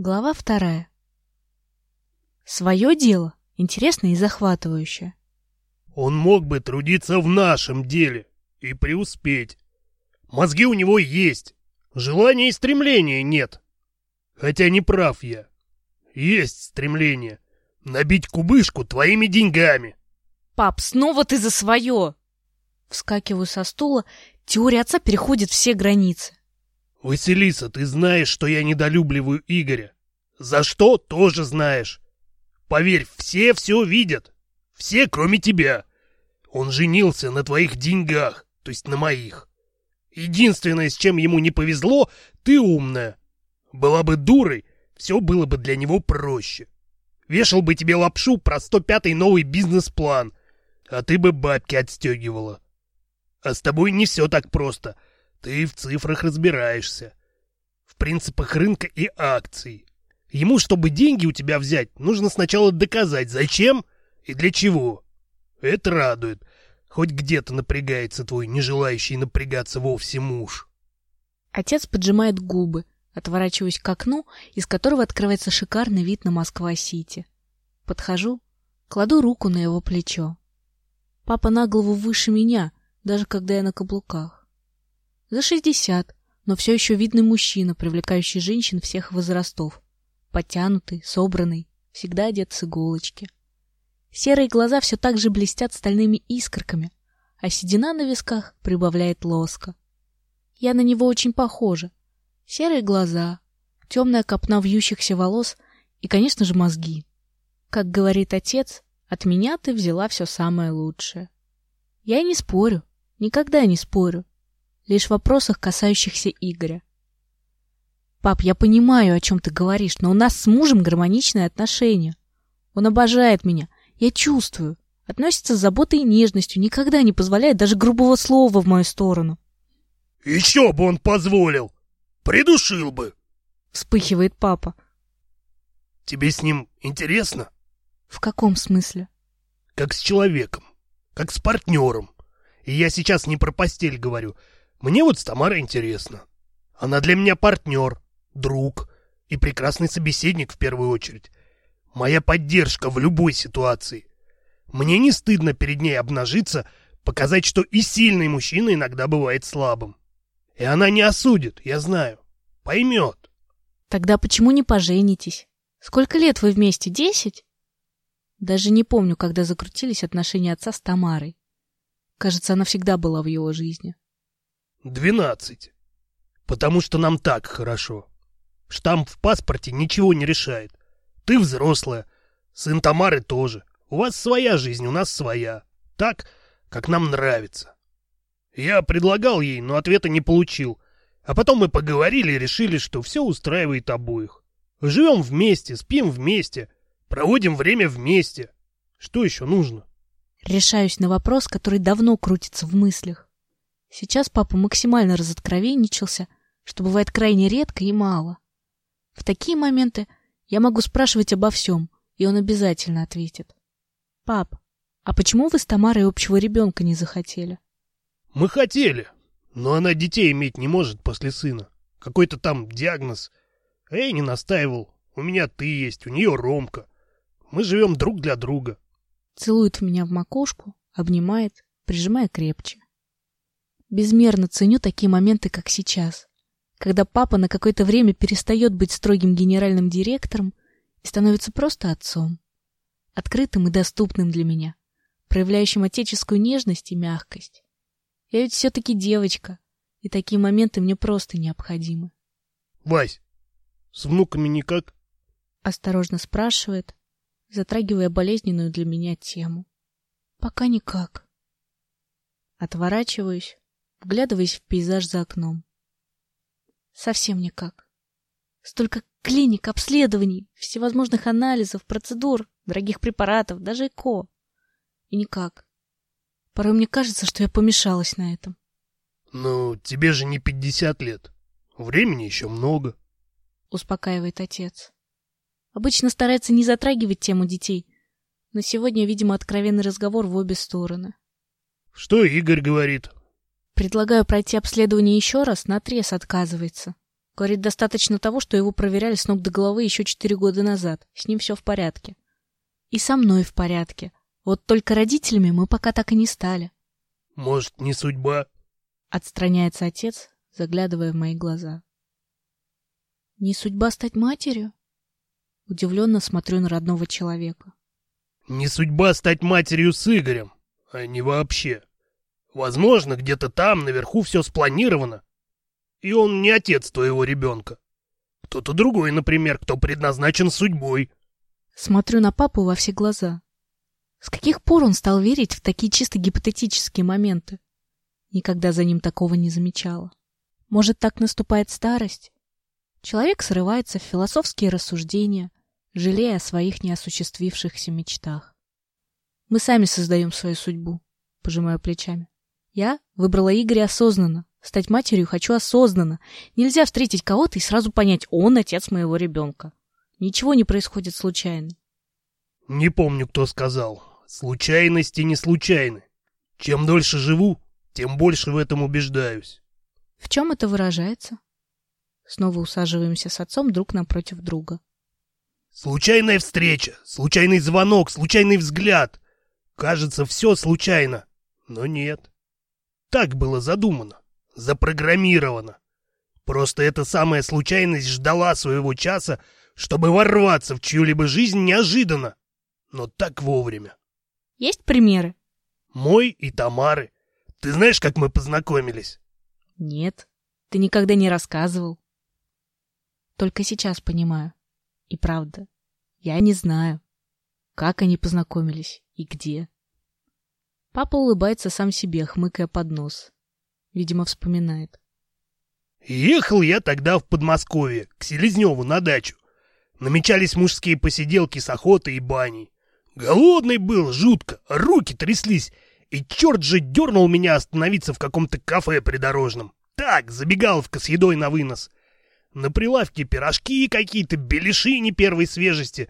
Глава вторая. Свое дело интересное и захватывающее. Он мог бы трудиться в нашем деле и преуспеть. Мозги у него есть, желания и стремления нет. Хотя не прав я. Есть стремление набить кубышку твоими деньгами. Пап, снова ты за свое! Вскакиваю со стула, теория отца переходит все границы. Василиса, ты знаешь, что я недолюбливаю Игоря. За что, тоже знаешь. Поверь, все все видят. Все, кроме тебя. Он женился на твоих деньгах, то есть на моих. Единственное, с чем ему не повезло, ты умная. Была бы дурой, все было бы для него проще. Вешал бы тебе лапшу про 105-й новый бизнес-план, а ты бы бабки отстегивала. А с тобой не все так просто — ты в цифрах разбираешься. В принципах рынка и акций. Ему, чтобы деньги у тебя взять, нужно сначала доказать, зачем и для чего. Это радует. Хоть где-то напрягается твой не желающий напрягаться вовсе муж. Отец поджимает губы, отворачиваясь к окну, из которого открывается шикарный вид на Москва-Сити. Подхожу, кладу руку на его плечо. Папа на голову выше меня, даже когда я на каблуках. За шестьдесят, но все еще видный мужчина, привлекающий женщин всех возрастов. Подтянутый, собранный, всегда одет с иголочки. Серые глаза все так же блестят стальными искорками, а седина на висках прибавляет лоска. Я на него очень похожа. Серые глаза, темная копна вьющихся волос и, конечно же, мозги. Как говорит отец, от меня ты взяла все самое лучшее. Я не спорю, никогда не спорю лишь в вопросах, касающихся Игоря. «Пап, я понимаю, о чем ты говоришь, но у нас с мужем гармоничные отношения. Он обожает меня, я чувствую, относится с заботой и нежностью, никогда не позволяет даже грубого слова в мою сторону». «Еще бы он позволил! Придушил бы!» — вспыхивает папа. «Тебе с ним интересно?» «В каком смысле?» «Как с человеком, как с партнером. И я сейчас не про постель говорю, — мне вот с Тамарой интересно. Она для меня партнер, друг и прекрасный собеседник в первую очередь. Моя поддержка в любой ситуации. Мне не стыдно перед ней обнажиться, показать, что и сильный мужчина иногда бывает слабым. И она не осудит, я знаю. Поймет. Тогда почему не поженитесь? Сколько лет вы вместе? Десять? Даже не помню, когда закрутились отношения отца с Тамарой. Кажется, она всегда была в его жизни. Двенадцать. Потому что нам так хорошо. Штамп в паспорте ничего не решает. Ты взрослая, сын Тамары тоже. У вас своя жизнь, у нас своя. Так, как нам нравится. Я предлагал ей, но ответа не получил. А потом мы поговорили и решили, что все устраивает обоих. Живем вместе, спим вместе, проводим время вместе. Что еще нужно? Решаюсь на вопрос, который давно крутится в мыслях. Сейчас папа максимально разоткровенничался, что бывает крайне редко и мало. В такие моменты я могу спрашивать обо всем, и он обязательно ответит. «Пап, а почему вы с Тамарой общего ребенка не захотели?» «Мы хотели, но она детей иметь не может после сына. Какой-то там диагноз. А я не настаивал. У меня ты есть, у нее Ромка. Мы живем друг для друга». Целует меня в макушку, обнимает, прижимая крепче. Безмерно ценю такие моменты, как сейчас, когда папа на какое-то время перестает быть строгим генеральным директором и становится просто отцом, открытым и доступным для меня, проявляющим отеческую нежность и мягкость. Я ведь все-таки девочка, и такие моменты мне просто необходимы. — Вась, с внуками никак? — осторожно спрашивает, затрагивая болезненную для меня тему. — Пока никак. Отворачиваюсь, вглядываясь в пейзаж за окном. Совсем никак. Столько клиник, обследований, всевозможных анализов, процедур, дорогих препаратов, даже ЭКО. И никак. Порой мне кажется, что я помешалась на этом. Ну, тебе же не пятьдесят лет. Времени еще много. Успокаивает отец. Обычно старается не затрагивать тему детей, но сегодня, видимо, откровенный разговор в обе стороны. Что Игорь говорит? Предлагаю пройти обследование еще раз, на наотрез отказывается. Говорит, достаточно того, что его проверяли с ног до головы еще четыре года назад. С ним все в порядке. И со мной в порядке. Вот только родителями мы пока так и не стали. Может, не судьба? Отстраняется отец, заглядывая в мои глаза. Не судьба стать матерью? Удивленно смотрю на родного человека. Не судьба стать матерью с Игорем, а не вообще. Возможно, где-то там, наверху, все спланировано. И он не отец твоего ребенка. Кто-то другой, например, кто предназначен судьбой. Смотрю на папу во все глаза. С каких пор он стал верить в такие чисто гипотетические моменты? Никогда за ним такого не замечала. Может, так наступает старость? Человек срывается в философские рассуждения, жалея о своих неосуществившихся мечтах. Мы сами создаем свою судьбу, пожимаю плечами. Я выбрала Игоря осознанно. Стать матерью хочу осознанно. Нельзя встретить кого-то и сразу понять, он отец моего ребенка. Ничего не происходит случайно. Не помню, кто сказал. Случайности не случайны. Чем дольше живу, тем больше в этом убеждаюсь. В чем это выражается? Снова усаживаемся с отцом друг напротив друга. Случайная встреча, случайный звонок, случайный взгляд. Кажется, все случайно, но нет. Так было задумано, запрограммировано. Просто эта самая случайность ждала своего часа, чтобы ворваться в чью-либо жизнь неожиданно, но так вовремя. Есть примеры? Мой и Тамары. Ты знаешь, как мы познакомились? Нет, ты никогда не рассказывал. Только сейчас понимаю. И правда, я не знаю, как они познакомились и где. Папа улыбается сам себе, хмыкая под нос. Видимо, вспоминает. Ехал я тогда в Подмосковье, к Селезневу на дачу. Намечались мужские посиделки с охотой и баней. Голодный был, жутко, руки тряслись, и черт же дернул меня остановиться в каком-то кафе придорожном. Так, забегаловка с едой на вынос. На прилавке пирожки какие-то, беляши не первой свежести.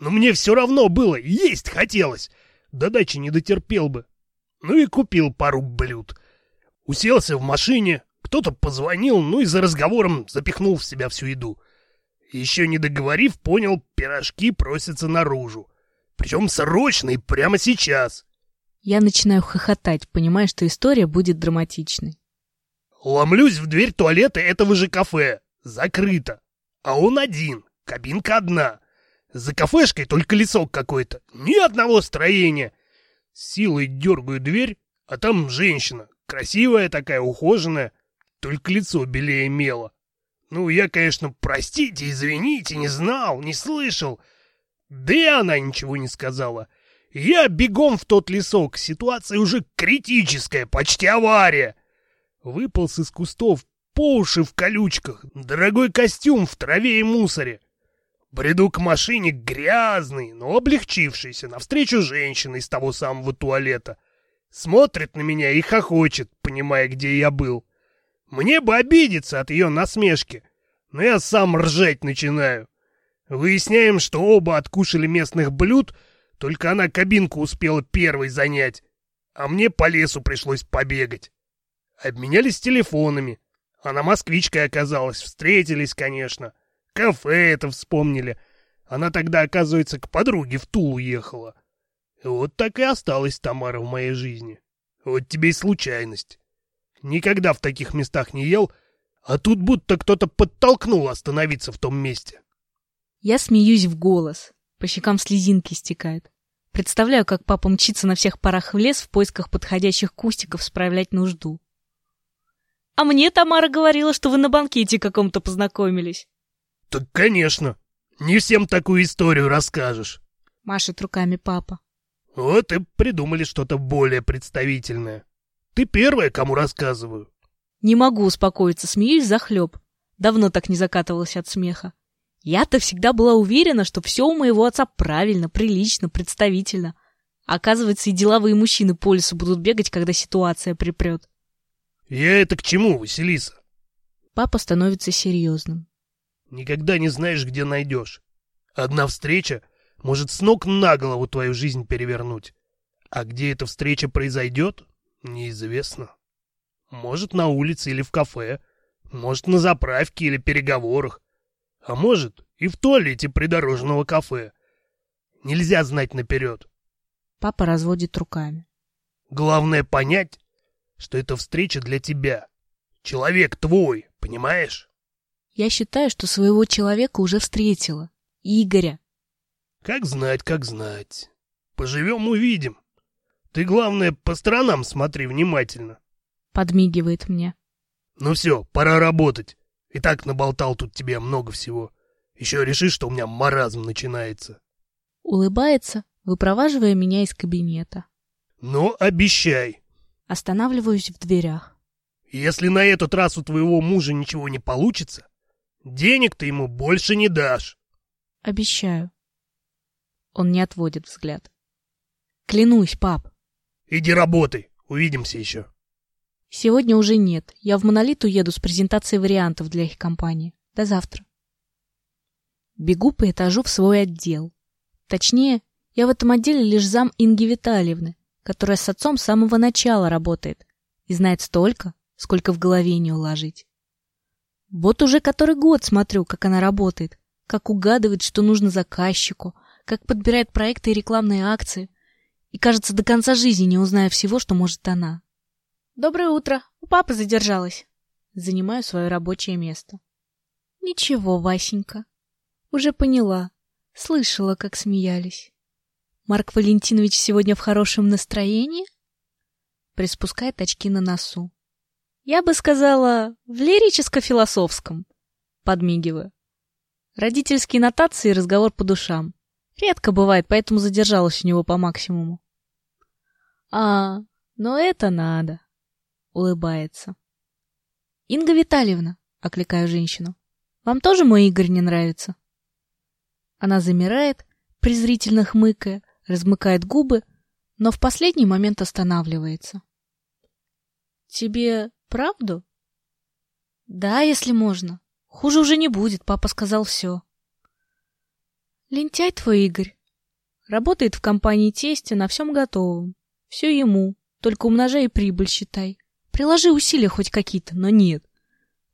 Но мне все равно было, есть хотелось. До дачи не дотерпел бы. Ну и купил пару блюд. Уселся в машине, кто-то позвонил, ну и за разговором запихнул в себя всю еду. Еще не договорив, понял, пирожки просятся наружу. Причем срочно и прямо сейчас. Я начинаю хохотать, понимая, что история будет драматичной. Ломлюсь в дверь туалета этого же кафе. Закрыто. А он один. Кабинка одна. За кафешкой только лесок какой-то. Ни одного строения. Силой дергаю дверь, а там женщина. Красивая такая, ухоженная. Только лицо белее мела. Ну, я, конечно, простите, извините, не знал, не слышал. Да и она ничего не сказала. Я бегом в тот лесок, ситуация уже критическая, почти авария. Выполз из кустов, по уши в колючках, дорогой костюм в траве и мусоре. Бреду к машине грязный, но облегчившийся, навстречу женщины из того самого туалета. Смотрит на меня и хохочет, понимая, где я был. Мне бы обидеться от ее насмешки, но я сам ржать начинаю. Выясняем, что оба откушали местных блюд, только она кабинку успела первой занять, а мне по лесу пришлось побегать. Обменялись телефонами. Она москвичкой оказалась, встретились, конечно. Кафе это вспомнили. Она тогда, оказывается, к подруге в Тулу ехала. Вот так и осталась Тамара в моей жизни. Вот тебе и случайность. Никогда в таких местах не ел, а тут будто кто-то подтолкнул остановиться в том месте. Я смеюсь в голос. По щекам слезинки стекают. Представляю, как папа мчится на всех парах в лес в поисках подходящих кустиков справлять нужду. А мне Тамара говорила, что вы на банкете каком-то познакомились. Так, конечно. Не всем такую историю расскажешь. Машет руками папа. Вот и придумали что-то более представительное. Ты первая, кому рассказываю. Не могу успокоиться, смеюсь захлеб. Давно так не закатывалась от смеха. Я-то всегда была уверена, что все у моего отца правильно, прилично, представительно. Оказывается, и деловые мужчины по лесу будут бегать, когда ситуация припрет. Я это к чему, Василиса? Папа становится серьезным. Никогда не знаешь, где найдешь. Одна встреча может с ног на голову твою жизнь перевернуть. А где эта встреча произойдет, неизвестно. Может, на улице или в кафе. Может, на заправке или переговорах. А может, и в туалете придорожного кафе. Нельзя знать наперед. Папа разводит руками. Главное понять, что эта встреча для тебя. Человек твой, понимаешь? Я считаю, что своего человека уже встретила. Игоря. Как знать, как знать. Поживем, увидим. Ты, главное, по сторонам смотри внимательно. Подмигивает мне. Ну все, пора работать. И так наболтал тут тебе много всего. Еще решишь, что у меня маразм начинается. Улыбается, выпроваживая меня из кабинета. Ну, обещай. Останавливаюсь в дверях. Если на этот раз у твоего мужа ничего не получится, денег ты ему больше не дашь. Обещаю. Он не отводит взгляд. Клянусь, пап. Иди работай, увидимся еще. Сегодня уже нет. Я в Монолит уеду с презентацией вариантов для их компании. До завтра. Бегу по этажу в свой отдел. Точнее, я в этом отделе лишь зам Инги Витальевны, которая с отцом с самого начала работает и знает столько, сколько в голове не уложить. Вот уже который год смотрю, как она работает, как угадывает, что нужно заказчику, как подбирает проекты и рекламные акции, и, кажется, до конца жизни не узнаю всего, что может она. Доброе утро. У папы задержалась. Занимаю свое рабочее место. Ничего, Васенька. Уже поняла. Слышала, как смеялись. Марк Валентинович сегодня в хорошем настроении? Приспускает очки на носу. Я бы сказала, в лирическо-философском. Подмигиваю. Родительские нотации и разговор по душам. Редко бывает, поэтому задержалась у него по максимуму. А, но это надо улыбается. Инга Витальевна, окликаю женщину. Вам тоже мой Игорь не нравится? Она замирает, презрительно хмыкая, размыкает губы, но в последний момент останавливается. Тебе правду? Да, если можно. Хуже уже не будет, папа сказал все. Лентяй твой Игорь. Работает в компании тестя на всем готовом. Все ему, только умножай прибыль считай. Приложи усилия хоть какие-то, но нет.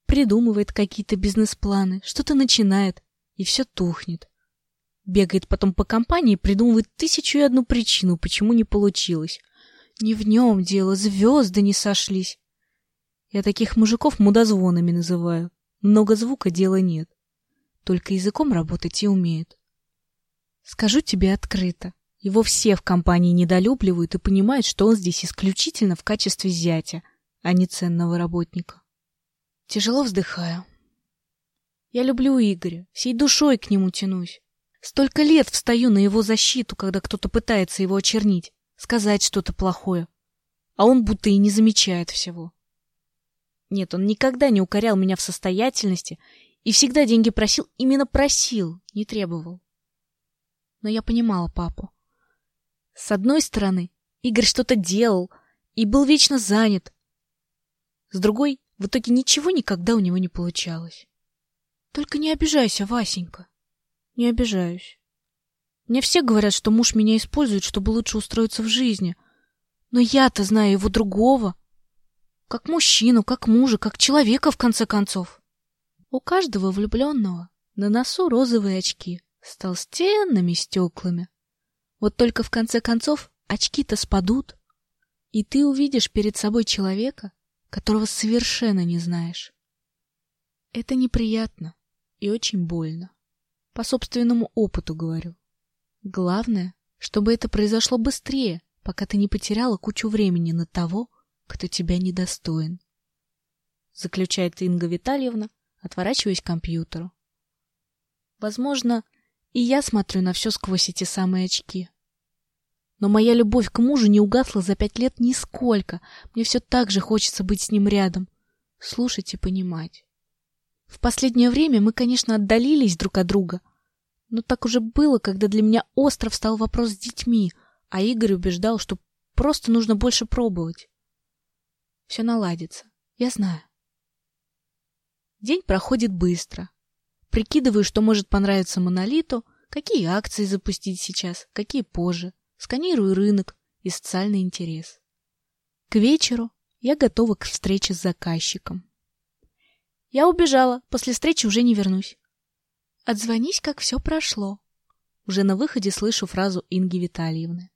Придумывает какие-то бизнес-планы, что-то начинает, и все тухнет. Бегает потом по компании, придумывает тысячу и одну причину, почему не получилось. Не в нем дело, звезды не сошлись. Я таких мужиков мудозвонами называю. Много звука дела нет. Только языком работать и умеет. Скажу тебе открыто. Его все в компании недолюбливают и понимают, что он здесь исключительно в качестве зятя, а не ценного работника. Тяжело вздыхаю. Я люблю Игоря, всей душой к нему тянусь. Столько лет встаю на его защиту, когда кто-то пытается его очернить, сказать что-то плохое, а он будто и не замечает всего. Нет, он никогда не укорял меня в состоятельности и всегда деньги просил, именно просил, не требовал. Но я понимала папу. С одной стороны, Игорь что-то делал и был вечно занят, с другой, в итоге ничего никогда у него не получалось. Только не обижайся, Васенька. Не обижаюсь. Мне все говорят, что муж меня использует, чтобы лучше устроиться в жизни. Но я-то знаю его другого. Как мужчину, как мужа, как человека, в конце концов. У каждого влюбленного на носу розовые очки с толстенными стеклами. Вот только в конце концов очки-то спадут, и ты увидишь перед собой человека, которого совершенно не знаешь. Это неприятно и очень больно. По собственному опыту говорю. Главное, чтобы это произошло быстрее, пока ты не потеряла кучу времени на того, кто тебя недостоин. Заключает Инга Витальевна, отворачиваясь к компьютеру. Возможно, и я смотрю на все сквозь эти самые очки. Но моя любовь к мужу не угасла за пять лет нисколько. Мне все так же хочется быть с ним рядом, слушать и понимать. В последнее время мы, конечно, отдалились друг от друга, но так уже было, когда для меня остро встал вопрос с детьми, а Игорь убеждал, что просто нужно больше пробовать. Все наладится, я знаю. День проходит быстро. Прикидываю, что может понравиться монолиту, какие акции запустить сейчас, какие позже сканирую рынок и социальный интерес. К вечеру я готова к встрече с заказчиком. Я убежала, после встречи уже не вернусь. Отзвонись, как все прошло. Уже на выходе слышу фразу Инги Витальевны.